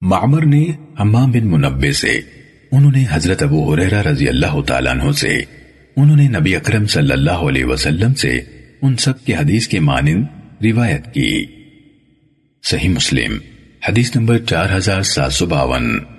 معمر نے حمام بن منبع سے، انہوں نے حضرت ابو حریرہ رضی اللہ تعالیٰ عنہ سے، انہوں نے نبی اکرم صلی اللہ علیہ وسلم سے ان سب کے حدیث کے مانند روایت کی۔ صحیح مسلم، حدیث نمبر چار ہزار سات سو باون۔